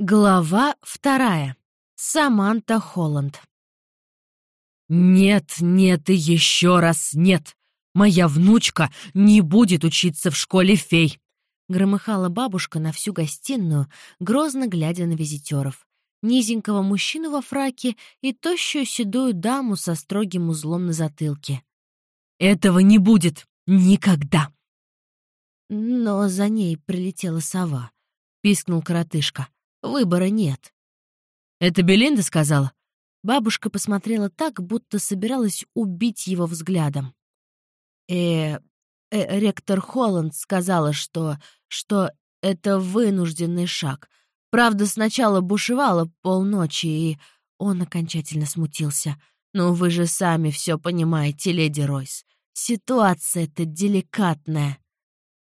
Глава вторая. Саманта Холланд. «Нет, нет и еще раз нет! Моя внучка не будет учиться в школе фей!» Громыхала бабушка на всю гостиную, грозно глядя на визитеров. Низенького мужчину во фраке и тощую седую даму со строгим узлом на затылке. «Этого не будет! Никогда!» Но за ней прилетела сова. Пискнул коротышка. Выбора нет. «Это Белинда сказала?» Бабушка посмотрела так, будто собиралась убить его взглядом. э, э ректор Холланд сказала, что... что это вынужденный шаг. Правда, сначала бушевала полночи, и он окончательно смутился. «Ну, вы же сами все понимаете, леди Ройс. Ситуация-то деликатная».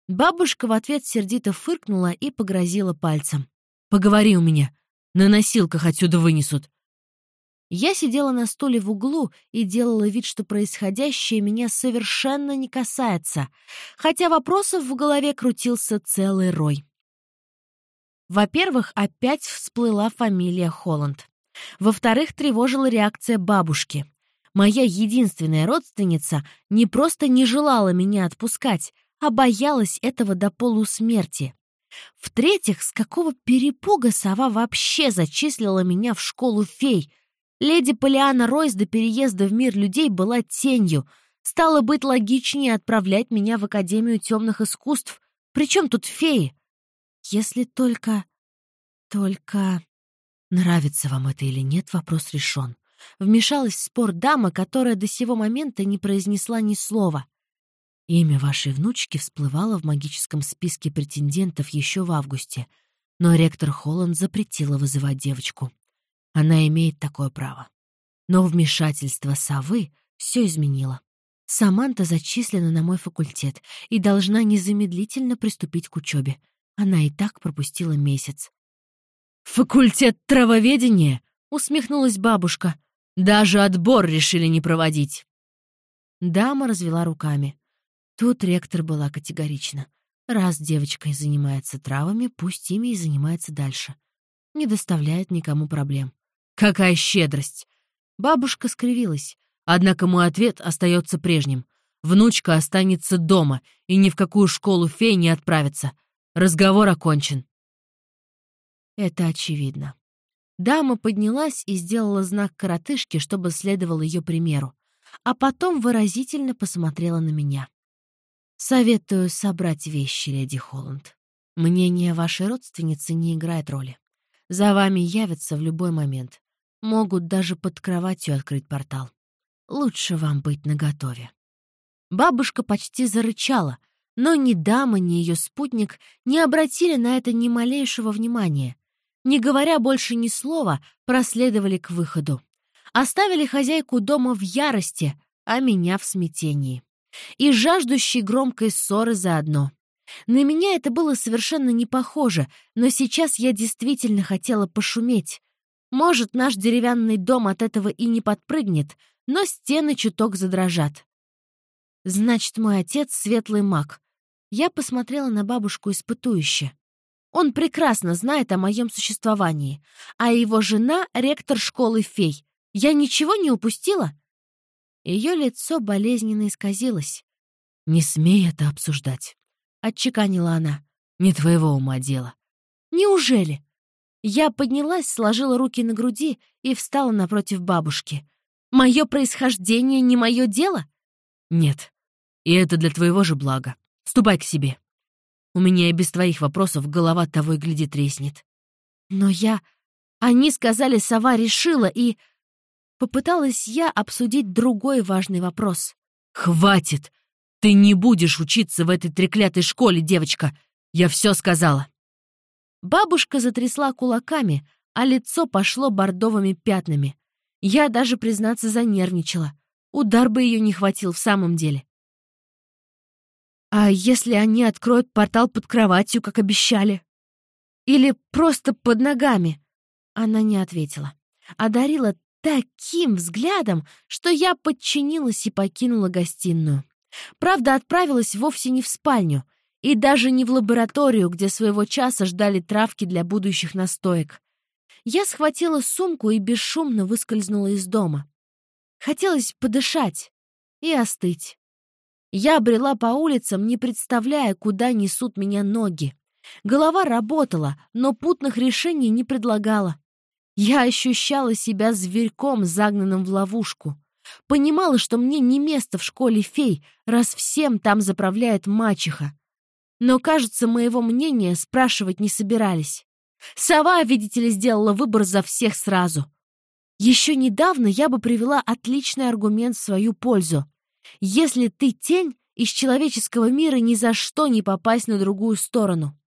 Бабушка в ответ сердито фыркнула и погрозила пальцем. Поговори у меня. На носилках отсюда вынесут. Я сидела на стуле в углу и делала вид, что происходящее меня совершенно не касается, хотя вопросов в голове крутился целый рой. Во-первых, опять всплыла фамилия Холланд. Во-вторых, тревожила реакция бабушки. Моя единственная родственница не просто не желала меня отпускать, а боялась этого до полусмерти. В-третьих, с какого перепуга сова вообще зачислила меня в школу фей? Леди Полиана Ройс до переезда в мир людей была тенью. Стало быть, логичнее отправлять меня в Академию темных искусств. Причем тут феи? Если только... Только... Нравится вам это или нет, вопрос решен. Вмешалась в спор дама, которая до сего момента не произнесла ни слова. Имя вашей внучки всплывало в магическом списке претендентов еще в августе, но ректор Холланд запретила вызывать девочку. Она имеет такое право. Но вмешательство совы все изменило. Саманта зачислена на мой факультет и должна незамедлительно приступить к учебе. Она и так пропустила месяц. «Факультет травоведения?» — усмехнулась бабушка. «Даже отбор решили не проводить». Дама развела руками. Тут ректор была категорична. Раз девочка занимается травами, пусть ими и занимается дальше. Не доставляет никому проблем. Какая щедрость! Бабушка скривилась. Однако мой ответ остается прежним. Внучка останется дома и ни в какую школу фей не отправится. Разговор окончен. Это очевидно. Дама поднялась и сделала знак коротышке, чтобы следовал ее примеру, а потом выразительно посмотрела на меня. Советую собрать вещи, леди Холланд. Мнение вашей родственницы не играет роли. За вами явятся в любой момент. Могут даже под кроватью открыть портал. Лучше вам быть наготове. Бабушка почти зарычала, но ни дама, ни ее спутник не обратили на это ни малейшего внимания. Не говоря больше ни слова, проследовали к выходу. Оставили хозяйку дома в ярости, а меня в смятении и жаждущий громкой ссоры заодно. На меня это было совершенно не похоже, но сейчас я действительно хотела пошуметь. Может, наш деревянный дом от этого и не подпрыгнет, но стены чуток задрожат. Значит, мой отец — светлый маг. Я посмотрела на бабушку испытующе. Он прекрасно знает о моем существовании, а его жена — ректор школы фей. Я ничего не упустила? Ее лицо болезненно исказилось. «Не смей это обсуждать», — отчеканила она. «Не твоего ума дело». «Неужели?» Я поднялась, сложила руки на груди и встала напротив бабушки. «Мое происхождение не мое дело?» «Нет. И это для твоего же блага. Ступай к себе. У меня и без твоих вопросов голова того и гляди треснет». «Но я...» Они сказали, сова решила, и... Попыталась я обсудить другой важный вопрос. «Хватит! Ты не будешь учиться в этой треклятой школе, девочка! Я все сказала!» Бабушка затрясла кулаками, а лицо пошло бордовыми пятнами. Я даже, признаться, занервничала. Удар бы ее не хватил в самом деле. «А если они откроют портал под кроватью, как обещали? Или просто под ногами?» Она не ответила. Одарила таким взглядом, что я подчинилась и покинула гостиную. Правда, отправилась вовсе не в спальню. И даже не в лабораторию, где своего часа ждали травки для будущих настоек. Я схватила сумку и бесшумно выскользнула из дома. Хотелось подышать и остыть. Я брела по улицам, не представляя, куда несут меня ноги. Голова работала, но путных решений не предлагала. Я ощущала себя зверьком, загнанным в ловушку. Понимала, что мне не место в школе фей, раз всем там заправляет мачеха. Но, кажется, моего мнения спрашивать не собирались. Сова, видите ли, сделала выбор за всех сразу. Еще недавно я бы привела отличный аргумент в свою пользу. Если ты тень, из человеческого мира ни за что не попасть на другую сторону.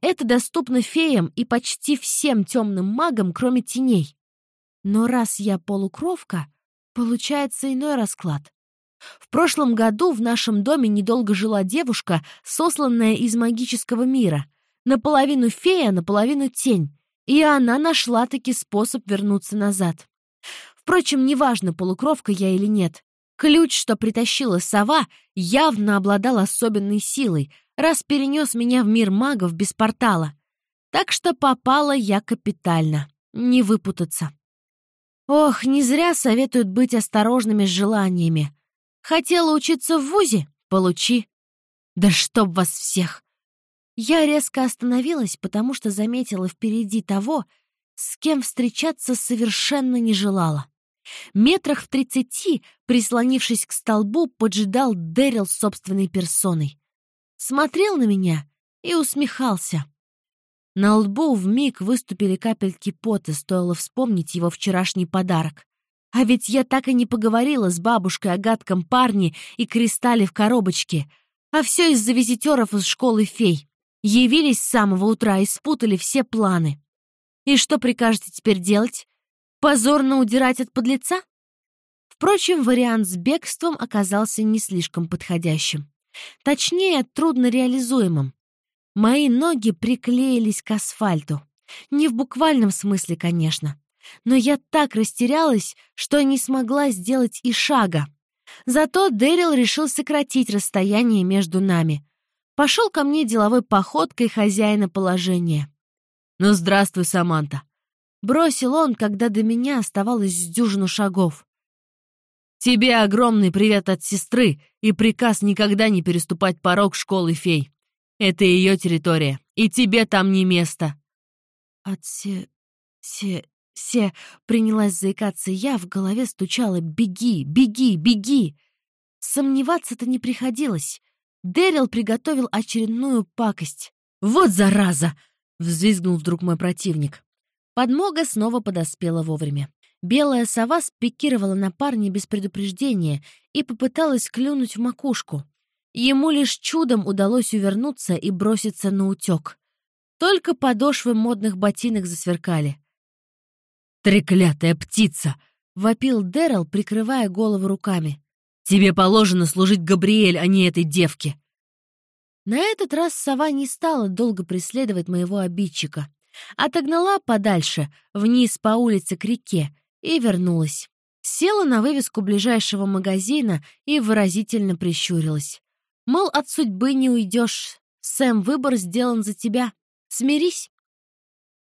Это доступно феям и почти всем темным магам, кроме теней. Но раз я полукровка, получается иной расклад. В прошлом году в нашем доме недолго жила девушка, сосланная из магического мира. Наполовину фея, наполовину тень. И она нашла-таки способ вернуться назад. Впрочем, неважно, полукровка я или нет. Ключ, что притащила сова, явно обладал особенной силой, раз перенес меня в мир магов без портала. Так что попала я капитально. Не выпутаться. Ох, не зря советуют быть осторожными с желаниями. Хотела учиться в ВУЗе? Получи. Да чтоб вас всех! Я резко остановилась, потому что заметила впереди того, с кем встречаться совершенно не желала. Метрах в тридцати, прислонившись к столбу, поджидал Дэрил собственной персоной. Смотрел на меня и усмехался. На лбу вмиг выступили капельки пота, стоило вспомнить его вчерашний подарок. А ведь я так и не поговорила с бабушкой о гадком парне и кристалле в коробочке. А все из-за визитеров из школы фей. Явились с самого утра и спутали все планы. И что прикажете теперь делать? Позорно удирать от подлеца? Впрочем, вариант с бегством оказался не слишком подходящим. Точнее, трудно реализуемым. Мои ноги приклеились к асфальту. Не в буквальном смысле, конечно. Но я так растерялась, что не смогла сделать и шага. Зато Дэрил решил сократить расстояние между нами. Пошел ко мне деловой походкой хозяина положения. «Ну, здравствуй, Саманта. Бросил он, когда до меня оставалось дюжину шагов. «Тебе огромный привет от сестры и приказ никогда не переступать порог школы фей. Это ее территория, и тебе там не место». От се... се... се... Принялась заикаться я, в голове стучала «Беги, беги, беги!» Сомневаться-то не приходилось. Дэрил приготовил очередную пакость. «Вот зараза!» — взвизгнул вдруг мой противник. Подмога снова подоспела вовремя. Белая сова спикировала на парня без предупреждения и попыталась клюнуть в макушку. Ему лишь чудом удалось увернуться и броситься на утек. Только подошвы модных ботинок засверкали. «Треклятая птица!» — вопил Дэрил, прикрывая голову руками. «Тебе положено служить Габриэль, а не этой девке!» На этот раз сова не стала долго преследовать моего обидчика. Отогнала подальше, вниз по улице к реке, и вернулась. Села на вывеску ближайшего магазина и выразительно прищурилась. Мол, от судьбы не уйдешь. Сэм, выбор сделан за тебя. Смирись.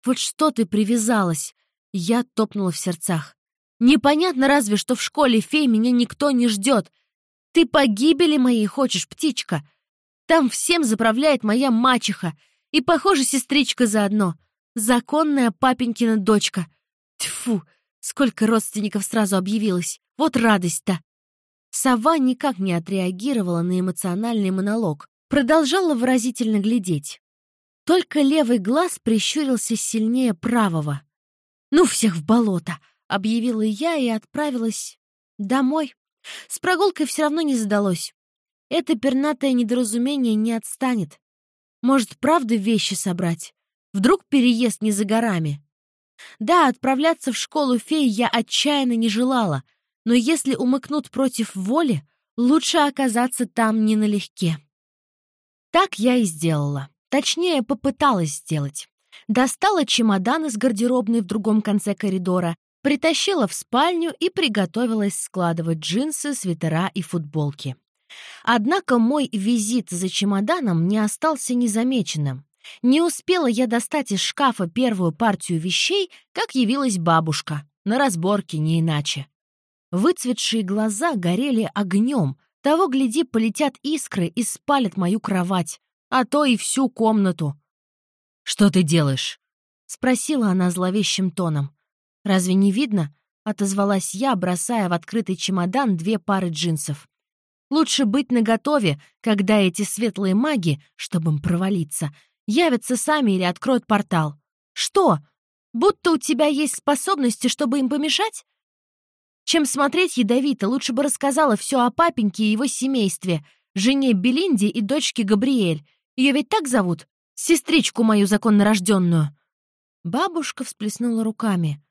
Вот что ты привязалась? Я топнула в сердцах. Непонятно разве, что в школе фей меня никто не ждет. Ты погибели моей хочешь, птичка. Там всем заправляет моя мачеха. И, похоже, сестричка заодно. Законная папенькина дочка. Тьфу, сколько родственников сразу объявилось. Вот радость-то. Сова никак не отреагировала на эмоциональный монолог, продолжала выразительно глядеть. Только левый глаз прищурился сильнее правого. «Ну, всех в болото!» — объявила я и отправилась домой. С прогулкой все равно не задалось. Это пернатое недоразумение не отстанет. Может, правда вещи собрать? Вдруг переезд не за горами? Да, отправляться в школу фей я отчаянно не желала, но если умыкнут против воли, лучше оказаться там не налегке. Так я и сделала. Точнее, попыталась сделать. Достала чемодан из гардеробной в другом конце коридора, притащила в спальню и приготовилась складывать джинсы, свитера и футболки. Однако мой визит за чемоданом не остался незамеченным. Не успела я достать из шкафа первую партию вещей, как явилась бабушка. На разборке не иначе. Выцветшие глаза горели огнем. Того, гляди, полетят искры и спалят мою кровать, а то и всю комнату. «Что ты делаешь?» — спросила она зловещим тоном. «Разве не видно?» — отозвалась я, бросая в открытый чемодан две пары джинсов. «Лучше быть наготове, когда эти светлые маги, чтобы им провалиться, явятся сами или откроют портал. Что? Будто у тебя есть способности, чтобы им помешать? Чем смотреть ядовито, лучше бы рассказала все о папеньке и его семействе, жене Белинде и дочке Габриэль. Ее ведь так зовут? Сестричку мою законнорожденную. Бабушка всплеснула руками.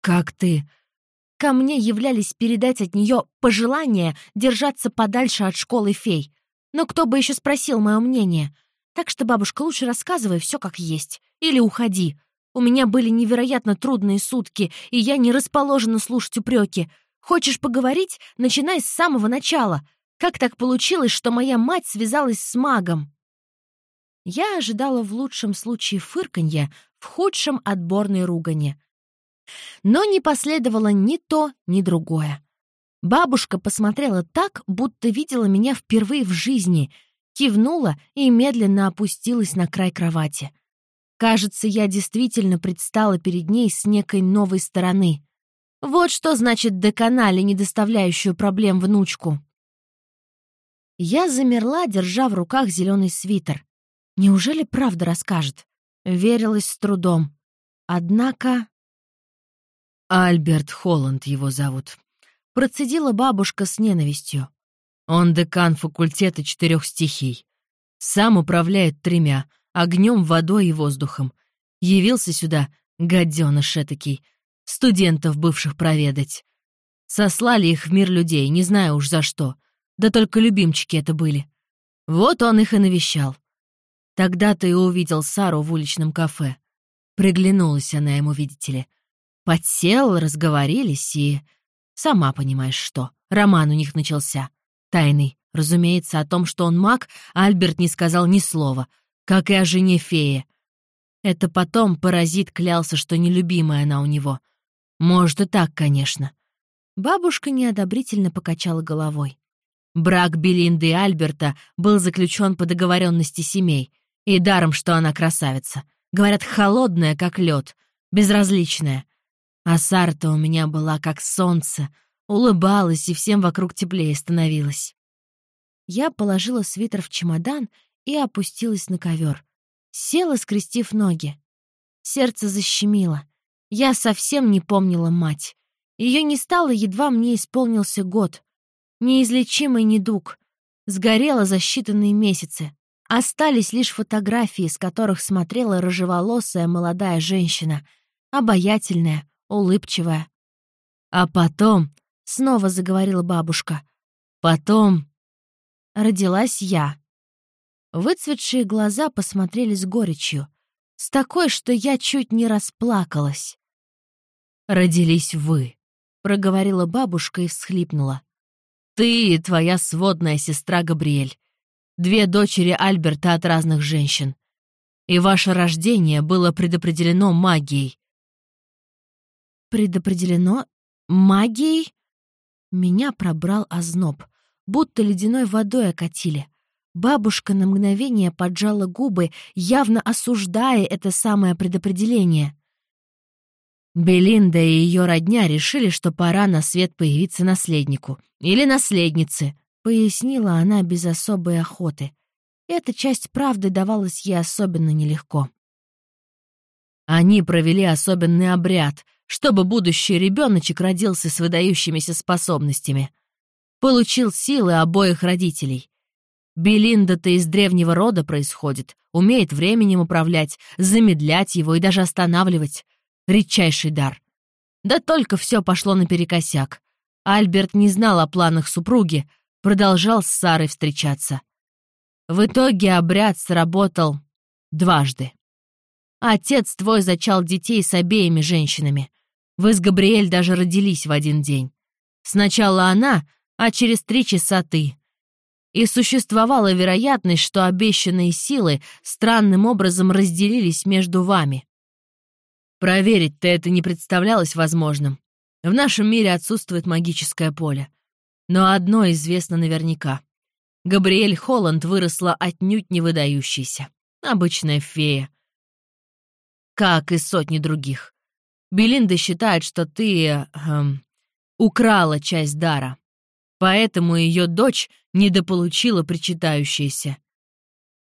«Как ты?» Ко мне являлись передать от нее пожелание держаться подальше от школы фей. Но кто бы еще спросил мое мнение? Так что, бабушка, лучше рассказывай все как есть. Или уходи. У меня были невероятно трудные сутки, и я не расположена слушать упреки. Хочешь поговорить? Начинай с самого начала. Как так получилось, что моя мать связалась с магом? Я ожидала в лучшем случае фырканья, в худшем — отборной ругани. Но не последовало ни то, ни другое. Бабушка посмотрела так, будто видела меня впервые в жизни, кивнула и медленно опустилась на край кровати. Кажется, я действительно предстала перед ней с некой новой стороны. Вот что значит доконали, не доставляющую проблем внучку. Я замерла, держа в руках зеленый свитер. Неужели правда расскажет? Верилась с трудом. Однако... Альберт Холланд его зовут. Процедила бабушка с ненавистью. Он декан факультета четырех стихий. Сам управляет тремя — огнем, водой и воздухом. Явился сюда, гаденыш этакий, студентов бывших проведать. Сослали их в мир людей, не знаю уж за что. Да только любимчики это были. Вот он их и навещал. Тогда-то и увидел Сару в уличном кафе. Приглянулась она ему, видите ли. Подсел, разговорились и... Сама понимаешь, что. Роман у них начался. Тайный. Разумеется, о том, что он маг, Альберт не сказал ни слова, как и о жене феи. Это потом паразит клялся, что нелюбимая она у него. Может, и так, конечно. Бабушка неодобрительно покачала головой. Брак Белинды и Альберта был заключен по договоренности семей. И даром, что она красавица. Говорят, холодная, как лед, безразличная. А Сарта у меня была как солнце, улыбалась и всем вокруг теплее становилась. Я положила свитер в чемодан и опустилась на ковер. Села, скрестив ноги. Сердце защемило. Я совсем не помнила мать. Ее не стало, едва мне исполнился год. Неизлечимый недуг. Сгорела за считанные месяцы. Остались лишь фотографии, с которых смотрела рыжеволосая молодая женщина. Обаятельная, улыбчивая. А потом, — снова заговорила бабушка, — потом родилась я. Выцветшие глаза посмотрели с горечью, с такой, что я чуть не расплакалась. «Родились вы», — проговорила бабушка и всхлипнула. «Ты и твоя сводная сестра Габриэль, две дочери Альберта от разных женщин. И ваше рождение было предопределено магией». «Предопределено магией?» Меня пробрал озноб — будто ледяной водой окатили. Бабушка на мгновение поджала губы, явно осуждая это самое предопределение. Белинда и ее родня решили, что пора на свет появиться наследнику. Или наследнице, пояснила она без особой охоты. Эта часть правды давалась ей особенно нелегко. Они провели особенный обряд, чтобы будущий ребеночек родился с выдающимися способностями — Получил силы обоих родителей. Белинда-то из древнего рода происходит, умеет временем управлять, замедлять его и даже останавливать. Редчайший дар. Да только все пошло наперекосяк. Альберт не знал о планах супруги, продолжал с Сарой встречаться. В итоге обряд сработал дважды. Отец твой зачал детей с обеими женщинами. Вы с Габриэль даже родились в один день. Сначала она, а через три часа ты. и существовала вероятность, что обещанные силы странным образом разделились между вами. Проверить-то это не представлялось возможным. В нашем мире отсутствует магическое поле. Но одно известно наверняка. Габриэль Холланд выросла отнюдь не выдающейся. Обычная фея. Как и сотни других. Белинда считает, что ты... Эм, украла часть дара. Поэтому ее дочь недополучила причитающееся.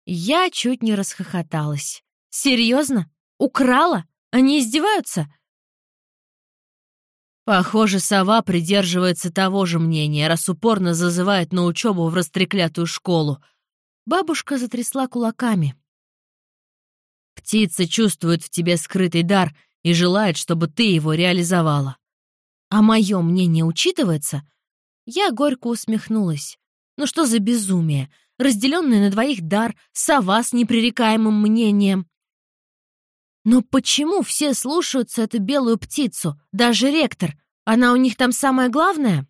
Я чуть не расхохоталась. «Серьезно? Украла? Они издеваются?» Похоже, сова придерживается того же мнения, раз упорно зазывает на учебу в растреклятую школу. Бабушка затрясла кулаками. Птица чувствует в тебе скрытый дар и желает, чтобы ты его реализовала. А мое мнение учитывается? Я горько усмехнулась. Ну что за безумие? Разделенный на двоих дар, сова с непререкаемым мнением. Но почему все слушаются эту белую птицу, даже ректор? Она у них там самая главная?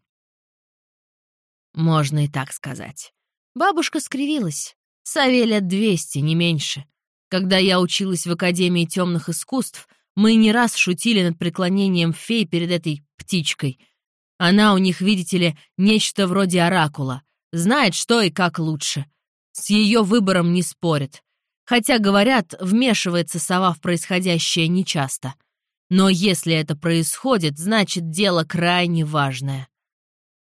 Можно и так сказать. Бабушка скривилась. Сове лет двести, не меньше. Когда я училась в Академии темных искусств, мы не раз шутили над преклонением фей перед этой птичкой. Она у них, видите ли, нечто вроде оракула. Знает, что и как лучше. С ее выбором не спорит. Хотя, говорят, вмешивается сова в происходящее нечасто. Но если это происходит, значит, дело крайне важное.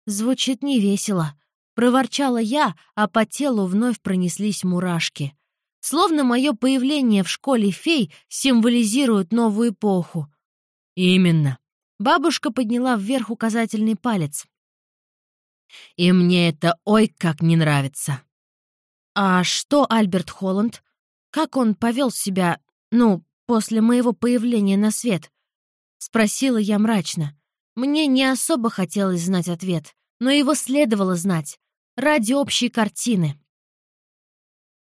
Звучит невесело. Проворчала я, а по телу вновь пронеслись мурашки. Словно мое появление в школе фей символизирует новую эпоху. Именно. Бабушка подняла вверх указательный палец. И мне это ой как не нравится. А что Альберт Холланд? Как он повел себя, ну, после моего появления на свет? Спросила я мрачно. Мне не особо хотелось знать ответ, но его следовало знать. Ради общей картины.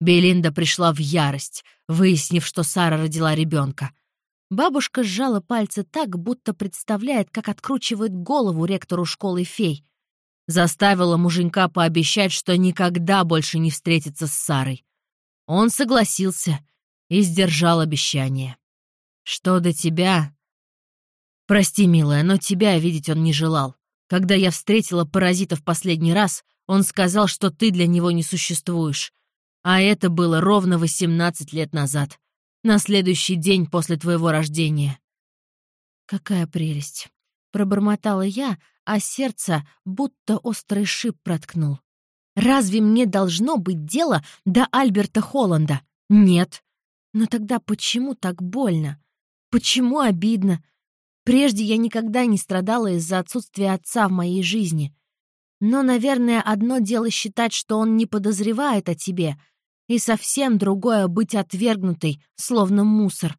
Белинда пришла в ярость, выяснив, что Сара родила ребенка. Бабушка сжала пальцы так, будто представляет, как откручивает голову ректору школы фей. Заставила муженька пообещать, что никогда больше не встретится с Сарой. Он согласился и сдержал обещание. «Что до тебя?» «Прости, милая, но тебя видеть он не желал. Когда я встретила паразита в последний раз, он сказал, что ты для него не существуешь. А это было ровно 18 лет назад, на следующий день после твоего рождения». «Какая прелесть!» — пробормотала я, а сердце будто острый шип проткнул. Разве мне должно быть дело до Альберта Холланда? Нет. Но тогда почему так больно? Почему обидно? Прежде я никогда не страдала из-за отсутствия отца в моей жизни. Но, наверное, одно дело считать, что он не подозревает о тебе, и совсем другое — быть отвергнутой, словно мусор.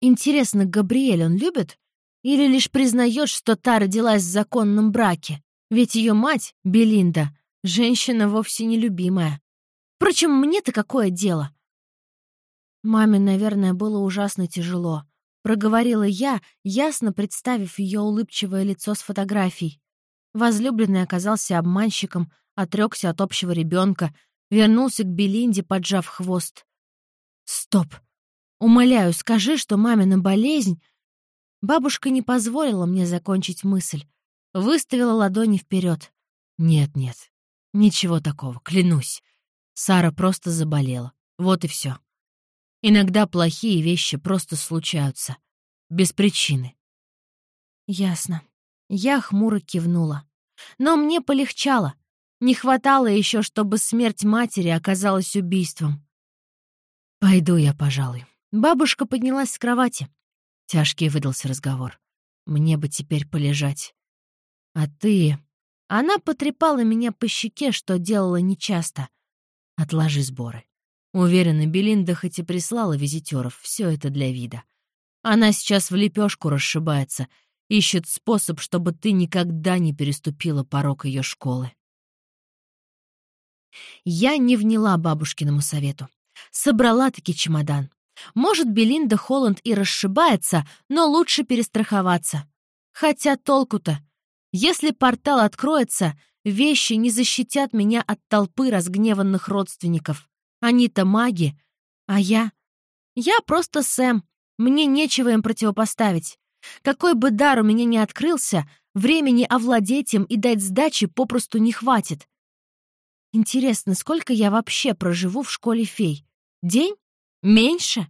Интересно, Габриэль он любит? Или лишь признает, что та родилась в законном браке? Ведь ее мать, Белинда, Женщина вовсе не любимая. Впрочем, мне-то какое дело? Маме, наверное, было ужасно тяжело. Проговорила я, ясно представив ее улыбчивое лицо с фотографией. Возлюбленный оказался обманщиком, отрекся от общего ребенка, вернулся к Белинде, поджав хвост. Стоп. Умоляю, скажи, что мамина болезнь... Бабушка не позволила мне закончить мысль. Выставила ладони вперед. Нет-нет, Ничего такого, клянусь. Сара просто заболела. Вот и все. Иногда плохие вещи просто случаются. Без причины. Ясно. Я хмуро кивнула. Но мне полегчало. Не хватало еще, чтобы смерть матери оказалась убийством. «Пойду я, пожалуй». Бабушка поднялась с кровати. Тяжкий выдался разговор. «Мне бы теперь полежать. А ты...» Она потрепала меня по щеке, что делала нечасто. «Отложи сборы». Уверена, Белинда хоть и прислала визитеров, все это для вида. Она сейчас в лепешку расшибается, ищет способ, чтобы ты никогда не переступила порог ее школы. Я не вняла бабушкиному совету. Собрала-таки чемодан. Может, Белинда Холланд и расшибается, но лучше перестраховаться. Хотя толку-то. Если портал откроется, вещи не защитят меня от толпы разгневанных родственников. Они-то маги, а я... Я просто Сэм, мне нечего им противопоставить. Какой бы дар у меня ни открылся, времени овладеть им и дать сдачи попросту не хватит. Интересно, сколько я вообще проживу в школе фей? День? Меньше?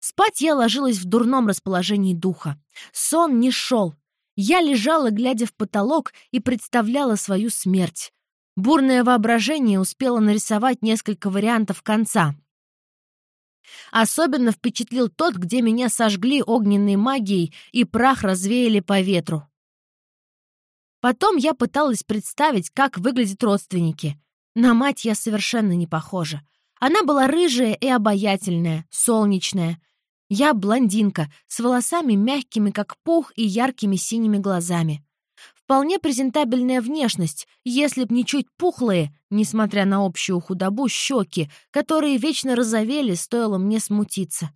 Спать я ложилась в дурном расположении духа. Сон не шел. Я лежала, глядя в потолок, и представляла свою смерть. Бурное воображение успело нарисовать несколько вариантов конца. Особенно впечатлил тот, где меня сожгли огненной магией и прах развеяли по ветру. Потом я пыталась представить, как выглядят родственники. На мать я совершенно не похожа. Она была рыжая и обаятельная, солнечная. Я блондинка, с волосами мягкими, как пух, и яркими синими глазами. Вполне презентабельная внешность, если б не чуть пухлые, несмотря на общую худобу, щеки, которые вечно розовели, стоило мне смутиться.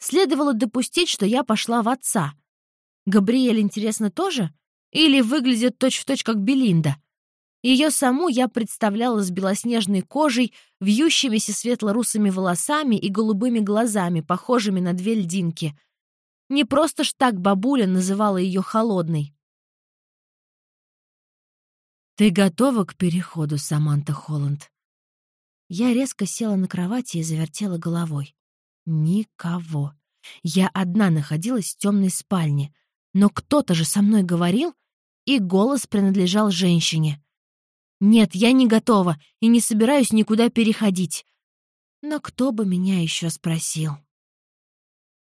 Следовало допустить, что я пошла в отца. Габриэль, интересно, тоже? Или выглядит точь-в-точь, точь, как Белинда? Ее саму я представляла с белоснежной кожей, вьющимися светло-русыми волосами и голубыми глазами, похожими на две льдинки. Не просто ж так бабуля называла ее холодной. «Ты готова к переходу, Саманта Холланд?» Я резко села на кровати и завертела головой. Никого. Я одна находилась в темной спальне. Но кто-то же со мной говорил, и голос принадлежал женщине. Нет, я не готова и не собираюсь никуда переходить. Но кто бы меня еще спросил?